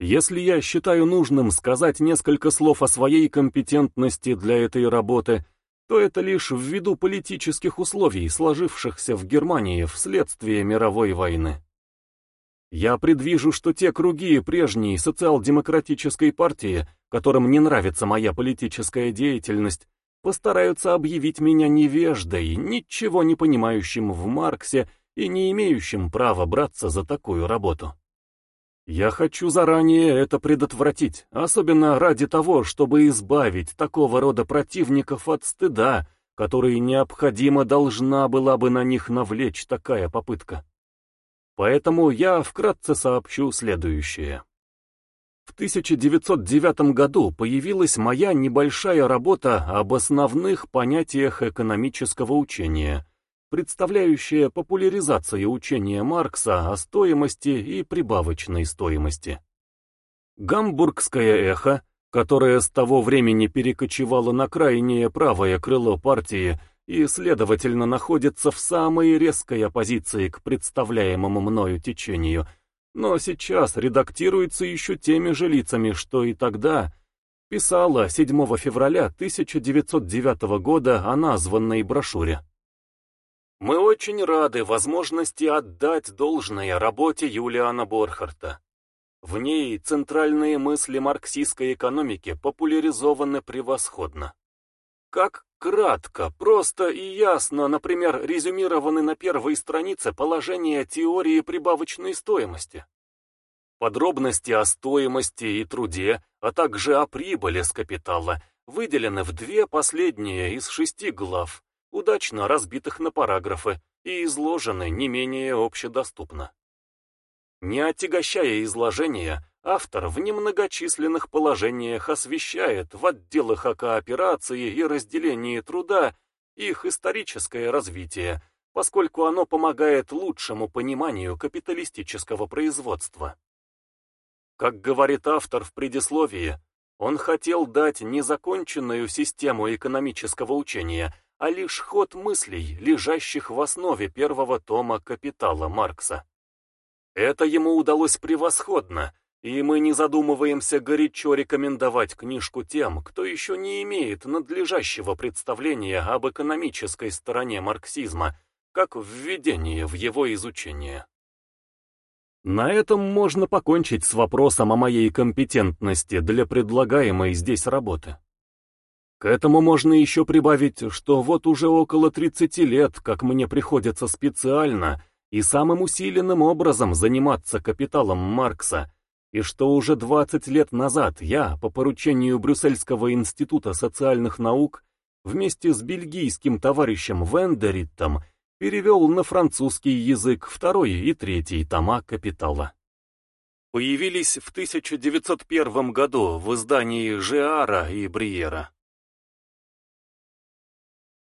Если я считаю нужным сказать несколько слов о своей компетентности для этой работы, то это лишь ввиду политических условий, сложившихся в Германии вследствие мировой войны. Я предвижу, что те круги прежней социал-демократической партии, которым не нравится моя политическая деятельность, постараются объявить меня невеждой, ничего не понимающим в Марксе и не имеющим права браться за такую работу. Я хочу заранее это предотвратить, особенно ради того, чтобы избавить такого рода противников от стыда, который необходимо должна была бы на них навлечь такая попытка. Поэтому я вкратце сообщу следующее. В 1909 году появилась моя небольшая работа об основных понятиях экономического учения, представляющая популяризацию учения Маркса о стоимости и прибавочной стоимости. Гамбургское эхо, которое с того времени перекочевало на крайнее правое крыло партии и, следовательно, находится в самой резкой оппозиции к представляемому мною течению – но сейчас редактируется еще теми же лицами, что и тогда писала 7 февраля 1909 года о названной брошюре. Мы очень рады возможности отдать должное работе Юлиана Борхарта. В ней центральные мысли марксистской экономики популяризованы превосходно. Как кратко, просто и ясно, например, резюмированы на первой странице положения теории прибавочной стоимости. Подробности о стоимости и труде, а также о прибыли с капитала выделены в две последние из шести глав, удачно разбитых на параграфы и изложены не менее общедоступно. Не отягощая изложение, автор в немногочисленных положениях освещает в отделах о кооперации и разделении труда их историческое развитие, поскольку оно помогает лучшему пониманию капиталистического производства. Как говорит автор в предисловии, он хотел дать незаконченную систему экономического учения, а лишь ход мыслей, лежащих в основе первого тома «Капитала» Маркса. Это ему удалось превосходно, и мы не задумываемся горячо рекомендовать книжку тем, кто еще не имеет надлежащего представления об экономической стороне марксизма, как введение в его изучение. На этом можно покончить с вопросом о моей компетентности для предлагаемой здесь работы. К этому можно еще прибавить, что вот уже около 30 лет, как мне приходится специально и самым усиленным образом заниматься капиталом Маркса, и что уже 20 лет назад я, по поручению Брюссельского института социальных наук, вместе с бельгийским товарищем Вендериттом перевел на французский язык второй и третий тома «Капитала». Появились в 1901 году в издании Жиара и Бриера.